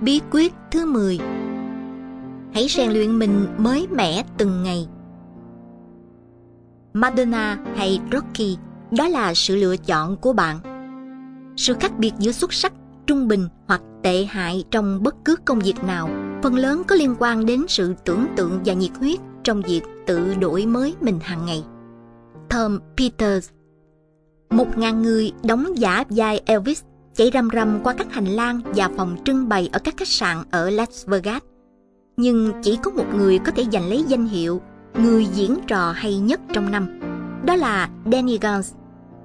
Bí quyết thứ 10 Hãy rèn luyện mình mới mẻ từng ngày Madonna hay Rocky đó là sự lựa chọn của bạn. Sự khác biệt giữa xuất sắc, trung bình hoặc tệ hại trong bất cứ công việc nào phần lớn có liên quan đến sự tưởng tượng và nhiệt huyết trong việc tự đổi mới mình hàng ngày. Tom Peters Một ngàn người đóng giả vai Elvis chạy rầm rầm qua các hành lang và phòng trưng bày ở các khách sạn ở Las Vegas. Nhưng chỉ có một người có thể giành lấy danh hiệu người diễn trò hay nhất trong năm. Đó là Danny Gans,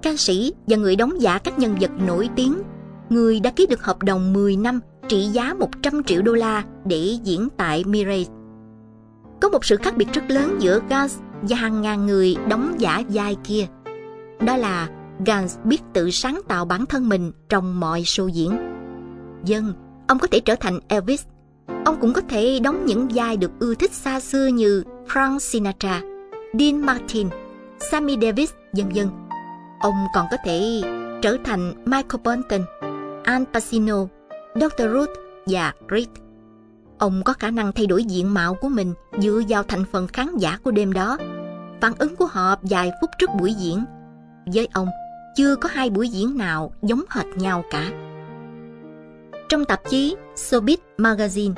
ca sĩ và người đóng giả các nhân vật nổi tiếng, người đã ký được hợp đồng 10 năm trị giá 100 triệu đô la để diễn tại Mirage. Có một sự khác biệt rất lớn giữa Gans và hàng ngàn người đóng giả vai kia. Đó là Gans biết tự sáng tạo bản thân mình trong mọi show diễn. Dân, ông có thể trở thành Elvis. Ông cũng có thể đóng những vai được ưa thích xa xưa như Frank Sinatra, Dean Martin, Sammy Davis, vân vân. Ông còn có thể trở thành Michael Bolton, Al Pacino, Dr. Ruth và Reed. Ông có khả năng thay đổi diện mạo của mình dựa vào thành phần khán giả của đêm đó. Phản ứng của họ vài phút trước buổi diễn. Với ông, chưa có hai buổi diễn nào giống hệt nhau cả. Trong tạp chí Showbiz Magazine,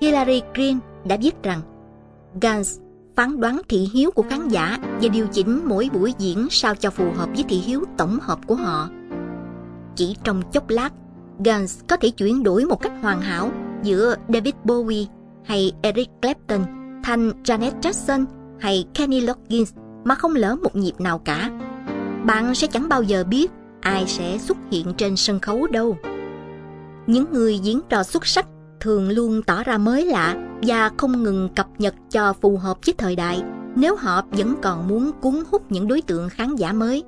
Hillary Green đã viết rằng Gans phán đoán thị hiếu của khán giả và điều chỉnh mỗi buổi diễn sao cho phù hợp với thị hiếu tổng hợp của họ. Chỉ trong chốc lát, Gans có thể chuyển đổi một cách hoàn hảo giữa David Bowie hay Eric Clapton thành Janet Jackson hay Kenny Loggins mà không lỡ một nhịp nào cả. Bạn sẽ chẳng bao giờ biết ai sẽ xuất hiện trên sân khấu đâu. Những người diễn trò xuất sắc thường luôn tỏ ra mới lạ và không ngừng cập nhật cho phù hợp với thời đại nếu họ vẫn còn muốn cuốn hút những đối tượng khán giả mới.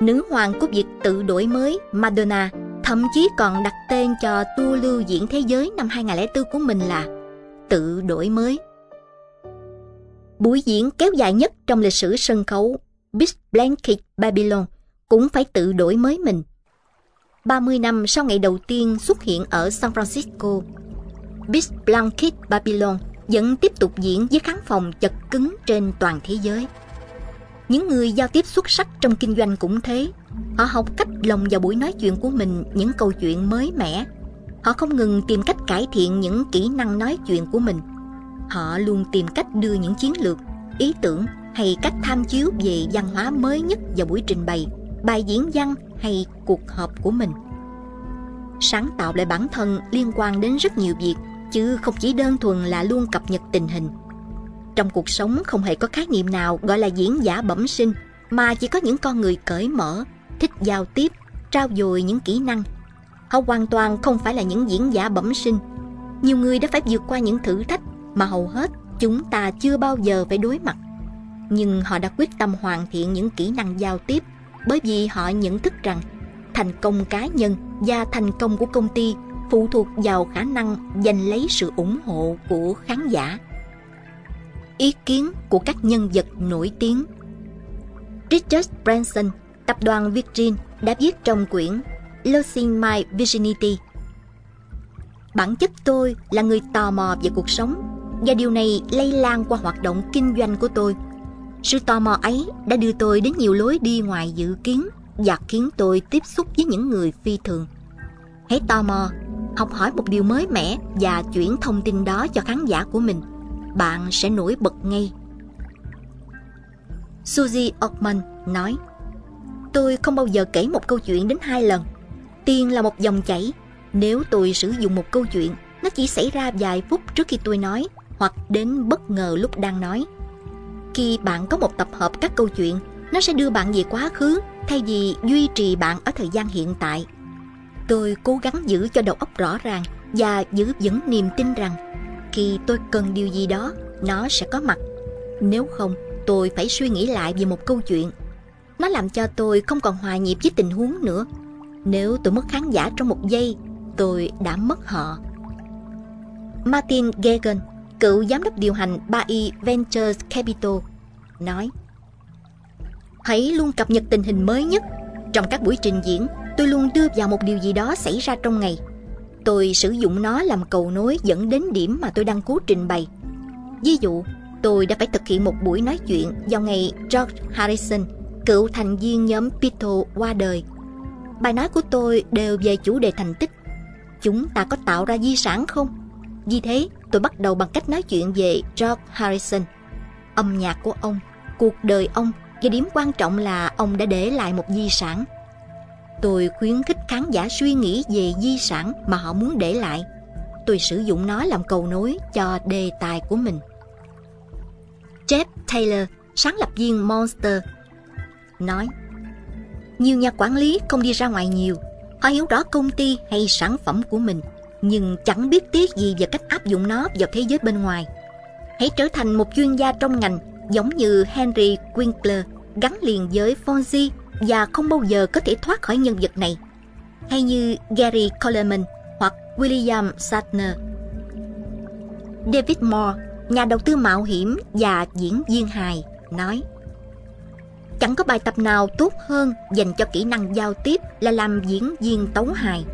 Nữ hoàng của việc tự đổi mới, Madonna, thậm chí còn đặt tên cho tour lưu diễn thế giới năm 2004 của mình là tự đổi mới. Buổi diễn kéo dài nhất trong lịch sử sân khấu Big Blanket Babylon cũng phải tự đổi mới mình. 30 năm sau ngày đầu tiên xuất hiện ở San Francisco, Big Blanket Babylon vẫn tiếp tục diễn với khán phòng chật cứng trên toàn thế giới. Những người giao tiếp xuất sắc trong kinh doanh cũng thế. Họ học cách lồng vào buổi nói chuyện của mình những câu chuyện mới mẻ. Họ không ngừng tìm cách cải thiện những kỹ năng nói chuyện của mình. Họ luôn tìm cách đưa những chiến lược, ý tưởng hay cách tham chiếu về văn hóa mới nhất vào buổi trình bày, bài diễn văn hay cuộc họp của mình. Sáng tạo lại bản thân liên quan đến rất nhiều việc, chứ không chỉ đơn thuần là luôn cập nhật tình hình. Trong cuộc sống không hề có khái niệm nào gọi là diễn giả bẩm sinh, mà chỉ có những con người cởi mở, thích giao tiếp, trao dồi những kỹ năng. Họ hoàn toàn không phải là những diễn giả bẩm sinh. Nhiều người đã phải vượt qua những thử thách mà hầu hết chúng ta chưa bao giờ phải đối mặt. Nhưng họ đã quyết tâm hoàn thiện những kỹ năng giao tiếp bởi vì họ nhận thức rằng thành công cá nhân và thành công của công ty phụ thuộc vào khả năng giành lấy sự ủng hộ của khán giả. Ý kiến của các nhân vật nổi tiếng Richard Branson, tập đoàn Virgin đã viết trong quyển Losing My Virginity. Bản chất tôi là người tò mò về cuộc sống và điều này lây lan qua hoạt động kinh doanh của tôi sự tò mò ấy đã đưa tôi đến nhiều lối đi ngoài dự kiến và khiến tôi tiếp xúc với những người phi thường. Hãy tò mò, học hỏi một điều mới mẻ và chuyển thông tin đó cho khán giả của mình. Bạn sẽ nổi bật ngay. Suzy Ockman nói Tôi không bao giờ kể một câu chuyện đến hai lần. Tiền là một dòng chảy. Nếu tôi sử dụng một câu chuyện, nó chỉ xảy ra vài phút trước khi tôi nói hoặc đến bất ngờ lúc đang nói khi bạn có một tập hợp các câu chuyện, nó sẽ đưa bạn về quá khứ thay vì duy trì bạn ở thời gian hiện tại. Tôi cố gắng giữ cho đầu óc rõ ràng và giữ vững niềm tin rằng khi tôi cần điều gì đó, nó sẽ có mặt. Nếu không, tôi phải suy nghĩ lại về một câu chuyện. Nó làm cho tôi không còn hòa nhịp với tình huống nữa. Nếu tôi mất khán giả trong một giây, tôi đã mất họ. Martin Gagan cựu giám đốc điều hành 3i Ventures Capital, nói Hãy luôn cập nhật tình hình mới nhất. Trong các buổi trình diễn, tôi luôn đưa vào một điều gì đó xảy ra trong ngày. tôi sử dụng nó làm cầu nối dẫn đến điểm mà tôi đang cố trình bày. Ví dụ, tôi đã phải thực hiện một buổi nói chuyện vào ngày George Harrison, cựu thành viên nhóm Beatles qua đời. Bài nói của tôi đều về chủ đề thành tích. Chúng ta có tạo ra di sản không? Vì thế, tôi bắt đầu bằng cách nói chuyện về George Harrison, âm nhạc của ông, cuộc đời ông và điểm quan trọng là ông đã để lại một di sản. Tôi khuyến khích khán giả suy nghĩ về di sản mà họ muốn để lại. Tôi sử dụng nó làm cầu nối cho đề tài của mình. Jeff Taylor, sáng lập viên Monster, nói Nhiều nhà quản lý không đi ra ngoài nhiều. Họ hiểu rõ công ty hay sản phẩm của mình, nhưng chẳng biết tiếc gì về cách áp dụng nó vào thế giới bên ngoài. Hãy trở thành một chuyên gia trong ngành giống như Henry Winkler gắn liền với Fonzie và không bao giờ có thể thoát khỏi nhân vật này. Hay như Gary Coleman hoặc William Shatner. David Moore, nhà đầu tư mạo hiểm và diễn viên hài, nói Chẳng có bài tập nào tốt hơn dành cho kỹ năng giao tiếp là làm diễn viên tấu hài.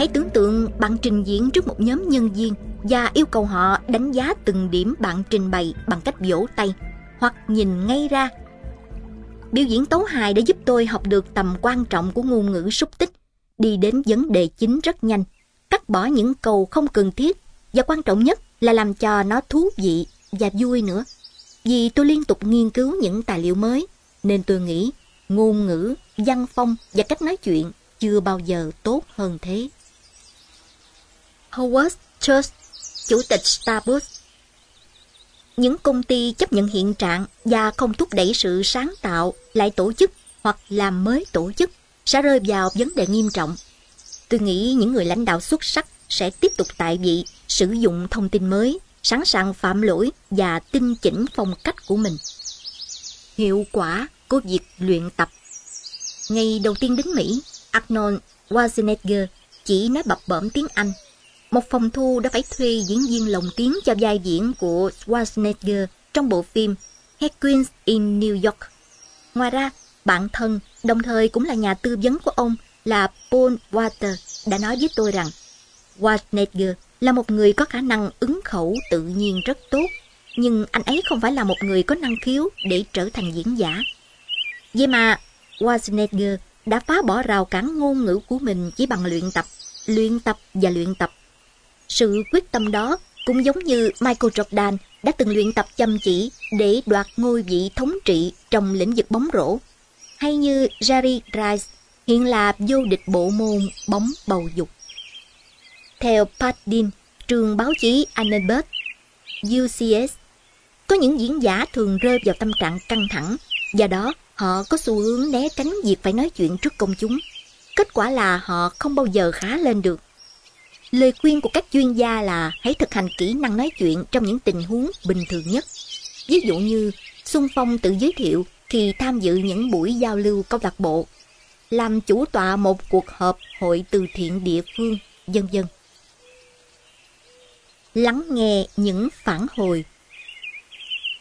Hãy tưởng tượng bạn trình diễn trước một nhóm nhân viên và yêu cầu họ đánh giá từng điểm bạn trình bày bằng cách vỗ tay hoặc nhìn ngay ra. Biểu diễn tấu hài đã giúp tôi học được tầm quan trọng của ngôn ngữ xúc tích, đi đến vấn đề chính rất nhanh, cắt bỏ những câu không cần thiết và quan trọng nhất là làm cho nó thú vị và vui nữa. Vì tôi liên tục nghiên cứu những tài liệu mới, nên tôi nghĩ ngôn ngữ, văn phong và cách nói chuyện chưa bao giờ tốt hơn thế. Howard Church, Chủ tịch Starbucks những công ty chấp nhận hiện trạng và không thúc đẩy sự sáng tạo lại tổ chức hoặc làm mới tổ chức sẽ rơi vào vấn đề nghiêm trọng. Tôi nghĩ những người lãnh đạo xuất sắc sẽ tiếp tục tại vị sử dụng thông tin mới, sẵn sàng phạm lỗi và tinh chỉnh phong cách của mình. Hiệu quả của việc luyện tập Ngày đầu tiên đến Mỹ, Arnold Schwarzenegger chỉ nói bập bẩm tiếng Anh một phòng thu đã phải thuê diễn viên lồng tiếng cho vai diễn của Schwarzenegger trong bộ phim Hercules in New York. Ngoài ra, bạn thân, đồng thời cũng là nhà tư vấn của ông là Paul Walter đã nói với tôi rằng Schwarzenegger là một người có khả năng ứng khẩu tự nhiên rất tốt, nhưng anh ấy không phải là một người có năng khiếu để trở thành diễn giả. Vậy mà Schwarzenegger đã phá bỏ rào cản ngôn ngữ của mình chỉ bằng luyện tập, luyện tập và luyện tập sự quyết tâm đó cũng giống như Michael Jordan đã từng luyện tập chăm chỉ để đoạt ngôi vị thống trị trong lĩnh vực bóng rổ, hay như Jerry Rice hiện là vô địch bộ môn bóng bầu dục. Theo Pat Dean, trường báo chí Annenberg, UCS, có những diễn giả thường rơi vào tâm trạng căng thẳng, do đó họ có xu hướng né tránh việc phải nói chuyện trước công chúng. Kết quả là họ không bao giờ khá lên được. Lời khuyên của các chuyên gia là hãy thực hành kỹ năng nói chuyện trong những tình huống bình thường nhất. Ví dụ như xung phong tự giới thiệu khi tham dự những buổi giao lưu câu lạc bộ, làm chủ tọa một cuộc họp hội từ thiện địa phương, vân vân. Lắng nghe những phản hồi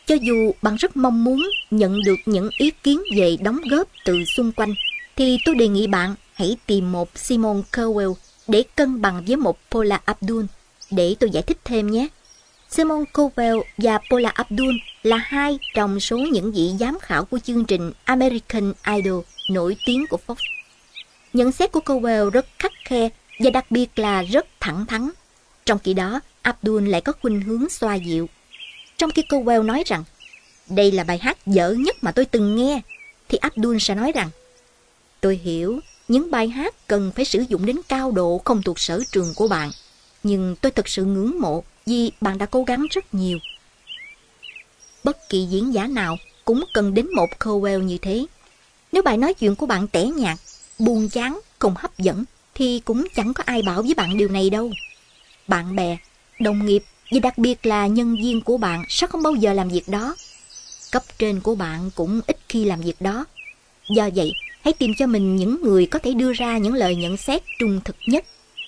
Cho dù bạn rất mong muốn nhận được những ý kiến về đóng góp từ xung quanh, thì tôi đề nghị bạn hãy tìm một Simon Cowell để cân bằng với một Paula Abdul. Để tôi giải thích thêm nhé. Simon Cowell và Paula Abdul là hai trong số những vị giám khảo của chương trình American Idol nổi tiếng của Fox. Nhận xét của Cowell rất khắc khe và đặc biệt là rất thẳng thắn. Trong khi đó, Abdul lại có khuynh hướng xoa dịu. Trong khi Cowell nói rằng đây là bài hát dở nhất mà tôi từng nghe, thì Abdul sẽ nói rằng tôi hiểu những bài hát cần phải sử dụng đến cao độ không thuộc sở trường của bạn. Nhưng tôi thật sự ngưỡng mộ vì bạn đã cố gắng rất nhiều. Bất kỳ diễn giả nào cũng cần đến một Cowell như thế. Nếu bài nói chuyện của bạn tẻ nhạt, buồn chán, không hấp dẫn, thì cũng chẳng có ai bảo với bạn điều này đâu. Bạn bè, đồng nghiệp và đặc biệt là nhân viên của bạn sẽ không bao giờ làm việc đó. Cấp trên của bạn cũng ít khi làm việc đó. Do vậy, hãy tìm cho mình những người có thể đưa ra những lời nhận xét trung thực nhất.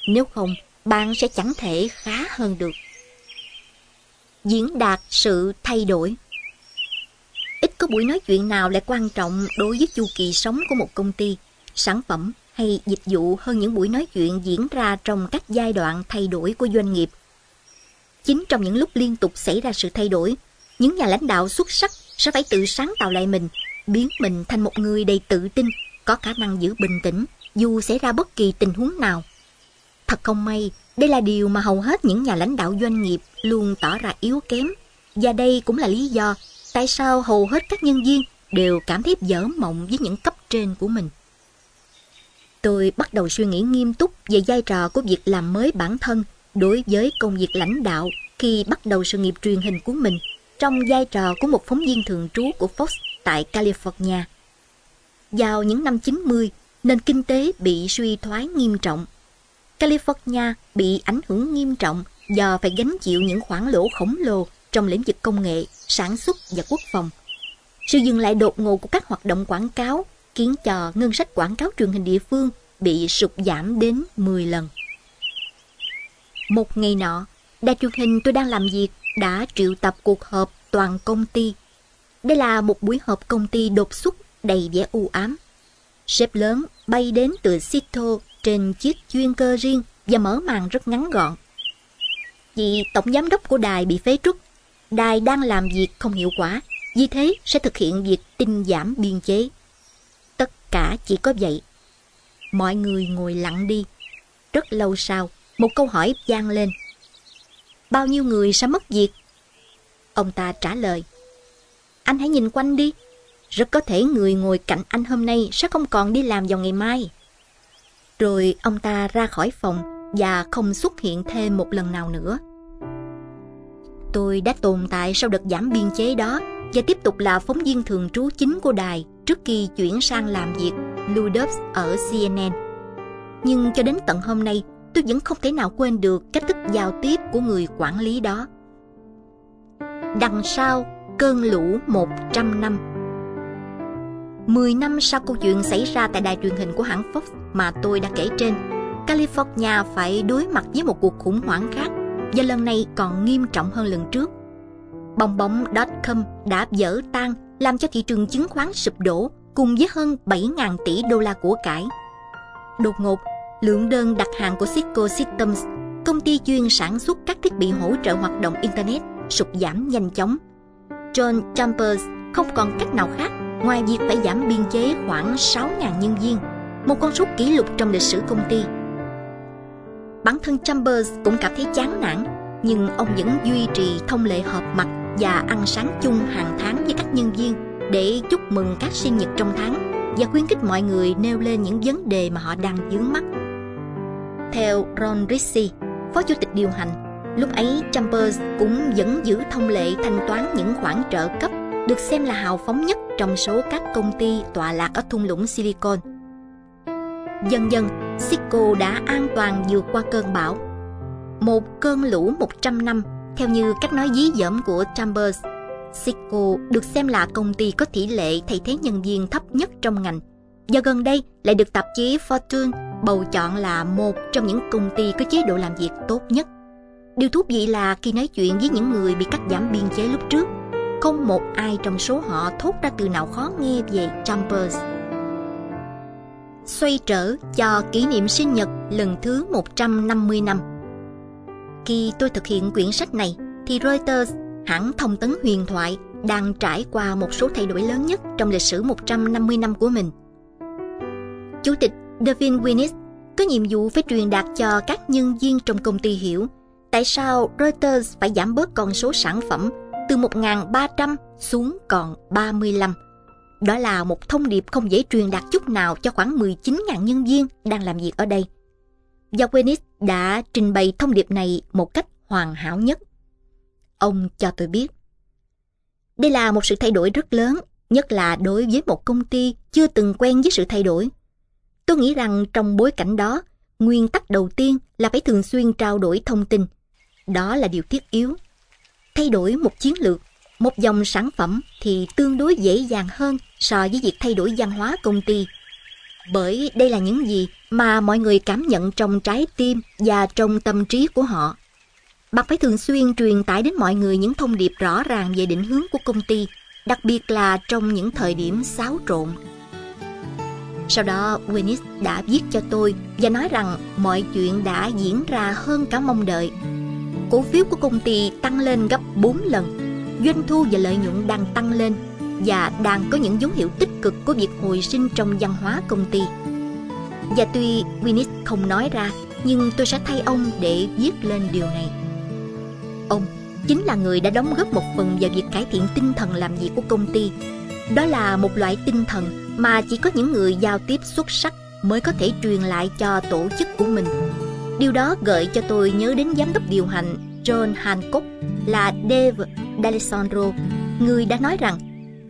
Nếu không, bạn sẽ chẳng thể khá hơn được. Diễn đạt sự thay đổi Ít có buổi nói chuyện nào lại quan trọng đối với chu kỳ sống của một công ty, sản phẩm hay hay dịch vụ hơn những buổi nói chuyện diễn ra trong các giai đoạn thay đổi của doanh nghiệp. Chính trong những lúc liên tục xảy ra sự thay đổi, những nhà lãnh đạo xuất sắc sẽ phải tự sáng tạo lại mình, biến mình thành một người đầy tự tin, có khả năng giữ bình tĩnh dù xảy ra bất kỳ tình huống nào. Thật không may, đây là điều mà hầu hết những nhà lãnh đạo doanh nghiệp luôn tỏ ra yếu kém. Và đây cũng là lý do tại sao hầu hết các nhân viên đều cảm thấy dở mộng với những cấp trên của mình. Tôi bắt đầu suy nghĩ nghiêm túc về vai trò của việc làm mới bản thân đối với công việc lãnh đạo khi bắt đầu sự nghiệp truyền hình của mình trong vai trò của một phóng viên thường trú của Fox tại California. Vào những năm 90, nền kinh tế bị suy thoái nghiêm trọng. California bị ảnh hưởng nghiêm trọng do phải gánh chịu những khoản lỗ khổng lồ trong lĩnh vực công nghệ, sản xuất và quốc phòng. Sự dừng lại đột ngột của các hoạt động quảng cáo khiến cho ngân sách quảng cáo truyền hình địa phương bị sụt giảm đến 10 lần. Một ngày nọ, đài truyền hình tôi đang làm việc đã triệu tập cuộc họp toàn công ty. Đây là một buổi họp công ty đột xuất đầy vẻ u ám. Sếp lớn bay đến từ Sito trên chiếc chuyên cơ riêng và mở màn rất ngắn gọn. Vì tổng giám đốc của đài bị phế truất, đài đang làm việc không hiệu quả, vì thế sẽ thực hiện việc tinh giảm biên chế. Tất cả chỉ có vậy. Mọi người ngồi lặng đi. Rất lâu sau, một câu hỏi vang lên. Bao nhiêu người sẽ mất việc? Ông ta trả lời. Anh hãy nhìn quanh đi. Rất có thể người ngồi cạnh anh hôm nay sẽ không còn đi làm vào ngày mai. Rồi ông ta ra khỏi phòng và không xuất hiện thêm một lần nào nữa. Tôi đã tồn tại sau đợt giảm biên chế đó và tiếp tục là phóng viên thường trú chính của đài trước khi chuyển sang làm việc Ludovs ở CNN. Nhưng cho đến tận hôm nay, tôi vẫn không thể nào quên được cách thức giao tiếp của người quản lý đó. Đằng sau cơn lũ 100 năm 10 năm sau câu chuyện xảy ra tại đài truyền hình của hãng Fox mà tôi đã kể trên, California phải đối mặt với một cuộc khủng hoảng khác và lần này còn nghiêm trọng hơn lần trước. Bong bóng.com đã vỡ tan làm cho thị trường chứng khoán sụp đổ cùng với hơn 7.000 tỷ đô la của cải. Đột ngột, lượng đơn đặt hàng của Cisco Systems, công ty chuyên sản xuất các thiết bị hỗ trợ hoạt động Internet, sụt giảm nhanh chóng. John Chambers không còn cách nào khác ngoài việc phải giảm biên chế khoảng 6.000 nhân viên, một con số kỷ lục trong lịch sử công ty. Bản thân Chambers cũng cảm thấy chán nản, nhưng ông vẫn duy trì thông lệ họp mặt và ăn sáng chung hàng tháng với các nhân viên để chúc mừng các sinh nhật trong tháng và khuyến khích mọi người nêu lên những vấn đề mà họ đang vướng mắt. Theo Ron Ritchie, phó chủ tịch điều hành, lúc ấy Chambers cũng vẫn giữ thông lệ thanh toán những khoản trợ cấp được xem là hào phóng nhất trong số các công ty tọa lạc ở thung lũng Silicon. Dần dần, Cisco đã an toàn vượt qua cơn bão. Một cơn lũ 100 năm, theo như cách nói dí dỏm của Chambers, Cisco được xem là công ty có tỷ lệ thay thế nhân viên thấp nhất trong ngành và gần đây lại được tạp chí Fortune bầu chọn là một trong những công ty có chế độ làm việc tốt nhất. Điều thú vị là khi nói chuyện với những người bị cắt giảm biên chế lúc trước, không một ai trong số họ thốt ra từ nào khó nghe về Chambers. Xoay trở cho kỷ niệm sinh nhật lần thứ 150 năm. Khi tôi thực hiện quyển sách này, thì Reuters, hãng thông tấn huyền thoại, đang trải qua một số thay đổi lớn nhất trong lịch sử 150 năm của mình. Chủ tịch Devin Winnis có nhiệm vụ phải truyền đạt cho các nhân viên trong công ty hiểu tại sao Reuters phải giảm bớt con số sản phẩm từ 1.300 xuống còn 35. Đó là một thông điệp không dễ truyền đạt chút nào cho khoảng 19.000 nhân viên đang làm việc ở đây. Và Wenis đã trình bày thông điệp này một cách hoàn hảo nhất. Ông cho tôi biết. Đây là một sự thay đổi rất lớn, nhất là đối với một công ty chưa từng quen với sự thay đổi. Tôi nghĩ rằng trong bối cảnh đó, nguyên tắc đầu tiên là phải thường xuyên trao đổi thông tin. Đó là điều thiết yếu thay đổi một chiến lược, một dòng sản phẩm thì tương đối dễ dàng hơn so với việc thay đổi văn hóa công ty. Bởi đây là những gì mà mọi người cảm nhận trong trái tim và trong tâm trí của họ. Bạn phải thường xuyên truyền tải đến mọi người những thông điệp rõ ràng về định hướng của công ty, đặc biệt là trong những thời điểm xáo trộn. Sau đó Winnis đã viết cho tôi và nói rằng mọi chuyện đã diễn ra hơn cả mong đợi. Cổ phiếu của công ty tăng lên gấp 4 lần, doanh thu và lợi nhuận đang tăng lên và đang có những dấu hiệu tích cực của việc hồi sinh trong văn hóa công ty. Và tuy Winnis không nói ra, nhưng tôi sẽ thay ông để viết lên điều này. Ông chính là người đã đóng góp một phần vào việc cải thiện tinh thần làm việc của công ty. Đó là một loại tinh thần mà chỉ có những người giao tiếp xuất sắc mới có thể truyền lại cho tổ chức của mình. Điều đó gợi cho tôi nhớ đến giám đốc điều hành John Hancock là Dave D'Alessandro, người đã nói rằng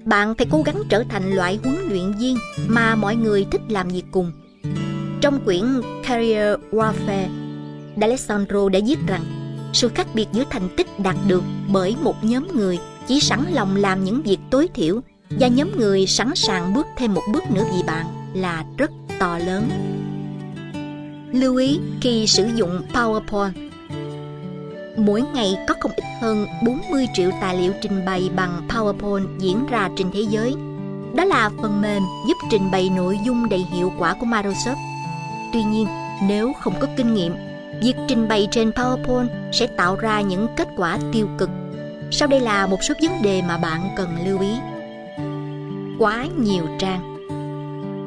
bạn phải cố gắng trở thành loại huấn luyện viên mà mọi người thích làm việc cùng. Trong quyển Career Warfare, D'Alessandro đã viết rằng sự khác biệt giữa thành tích đạt được bởi một nhóm người chỉ sẵn lòng làm những việc tối thiểu và nhóm người sẵn sàng bước thêm một bước nữa vì bạn là rất to lớn. Lưu ý khi sử dụng PowerPoint Mỗi ngày có không ít hơn 40 triệu tài liệu trình bày bằng PowerPoint diễn ra trên thế giới. Đó là phần mềm giúp trình bày nội dung đầy hiệu quả của Microsoft. Tuy nhiên, nếu không có kinh nghiệm, việc trình bày trên PowerPoint sẽ tạo ra những kết quả tiêu cực. Sau đây là một số vấn đề mà bạn cần lưu ý quá nhiều trang.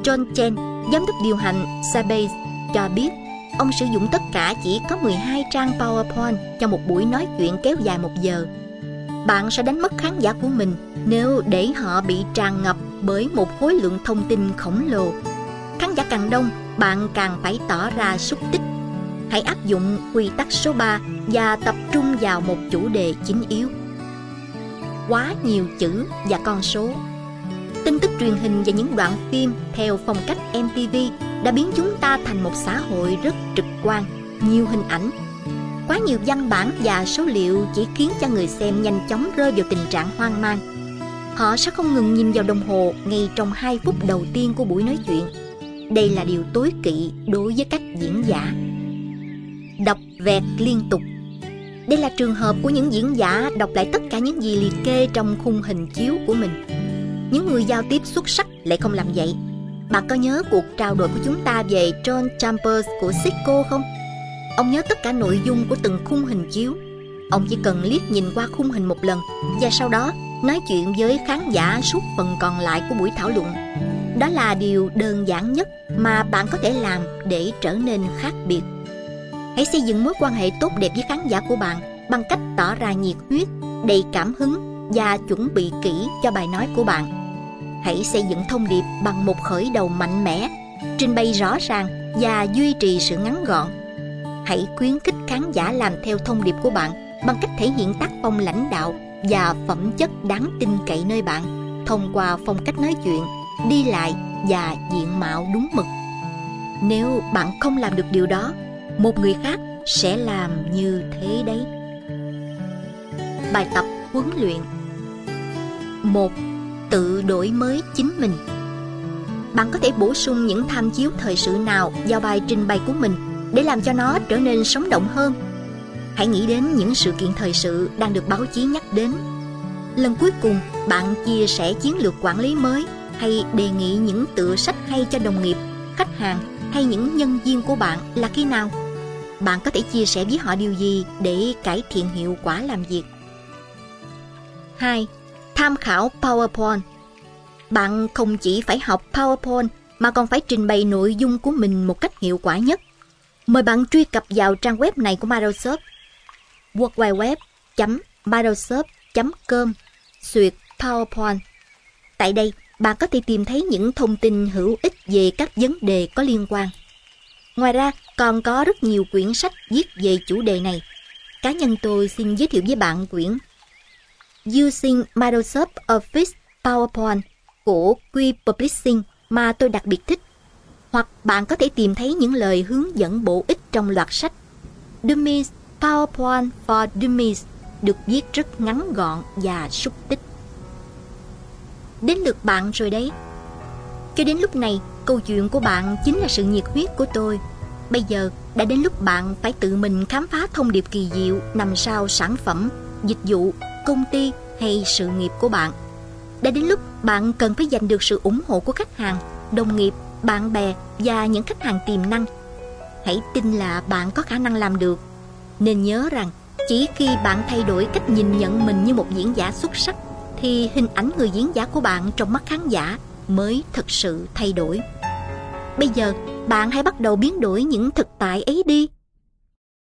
John Chen, giám đốc điều hành Sabase cho biết ông sử dụng tất cả chỉ có 12 trang PowerPoint cho một buổi nói chuyện kéo dài một giờ. Bạn sẽ đánh mất khán giả của mình nếu để họ bị tràn ngập bởi một khối lượng thông tin khổng lồ. Khán giả càng đông, bạn càng phải tỏ ra xúc tích. Hãy áp dụng quy tắc số 3 và tập trung vào một chủ đề chính yếu. Quá nhiều chữ và con số tin tức truyền hình và những đoạn phim theo phong cách MTV đã biến chúng ta thành một xã hội rất trực quan, nhiều hình ảnh. Quá nhiều văn bản và số liệu chỉ khiến cho người xem nhanh chóng rơi vào tình trạng hoang mang. Họ sẽ không ngừng nhìn vào đồng hồ ngay trong hai phút đầu tiên của buổi nói chuyện. Đây là điều tối kỵ đối với các diễn giả. Đọc vẹt liên tục đây là trường hợp của những diễn giả đọc lại tất cả những gì liệt kê trong khung hình chiếu của mình những người giao tiếp xuất sắc lại không làm vậy bạn có nhớ cuộc trao đổi của chúng ta về John Chambers của Cisco không? Ông nhớ tất cả nội dung của từng khung hình chiếu. Ông chỉ cần liếc nhìn qua khung hình một lần và sau đó nói chuyện với khán giả suốt phần còn lại của buổi thảo luận. Đó là điều đơn giản nhất mà bạn có thể làm để trở nên khác biệt. Hãy xây dựng mối quan hệ tốt đẹp với khán giả của bạn bằng cách tỏ ra nhiệt huyết, đầy cảm hứng và chuẩn bị kỹ cho bài nói của bạn. Hãy xây dựng thông điệp bằng một khởi đầu mạnh mẽ, trình bày rõ ràng và duy trì sự ngắn gọn. Hãy khuyến khích khán giả làm theo thông điệp của bạn bằng cách thể hiện tác phong lãnh đạo và phẩm chất đáng tin cậy nơi bạn thông qua phong cách nói chuyện, đi lại và diện mạo đúng mực. Nếu bạn không làm được điều đó, một người khác sẽ làm như thế đấy. Bài tập huấn luyện một tự đổi mới chính mình. Bạn có thể bổ sung những tham chiếu thời sự nào vào bài trình bày của mình để làm cho nó trở nên sống động hơn. Hãy nghĩ đến những sự kiện thời sự đang được báo chí nhắc đến. Lần cuối cùng, bạn chia sẻ chiến lược quản lý mới hay đề nghị những tựa sách hay cho đồng nghiệp, khách hàng hay những nhân viên của bạn là khi nào? Bạn có thể chia sẻ với họ điều gì để cải thiện hiệu quả làm việc? 2 tham khảo PowerPoint. Bạn không chỉ phải học PowerPoint mà còn phải trình bày nội dung của mình một cách hiệu quả nhất. Mời bạn truy cập vào trang web này của Microsoft worldwideweb.microsoft.com xuyệt PowerPoint. Tại đây, bạn có thể tìm thấy những thông tin hữu ích về các vấn đề có liên quan. Ngoài ra, còn có rất nhiều quyển sách viết về chủ đề này. Cá nhân tôi xin giới thiệu với bạn quyển Using Microsoft Office PowerPoint của Quy Publishing mà tôi đặc biệt thích. Hoặc bạn có thể tìm thấy những lời hướng dẫn bổ ích trong loạt sách Dummies PowerPoint for Dummies được viết rất ngắn gọn và xúc tích. Đến lượt bạn rồi đấy. Cho đến lúc này, câu chuyện của bạn chính là sự nhiệt huyết của tôi. Bây giờ đã đến lúc bạn phải tự mình khám phá thông điệp kỳ diệu nằm sau sản phẩm, dịch vụ công ty hay sự nghiệp của bạn. Đã đến lúc bạn cần phải giành được sự ủng hộ của khách hàng, đồng nghiệp, bạn bè và những khách hàng tiềm năng. Hãy tin là bạn có khả năng làm được. Nên nhớ rằng chỉ khi bạn thay đổi cách nhìn nhận mình như một diễn giả xuất sắc thì hình ảnh người diễn giả của bạn trong mắt khán giả mới thực sự thay đổi. Bây giờ, bạn hãy bắt đầu biến đổi những thực tại ấy đi.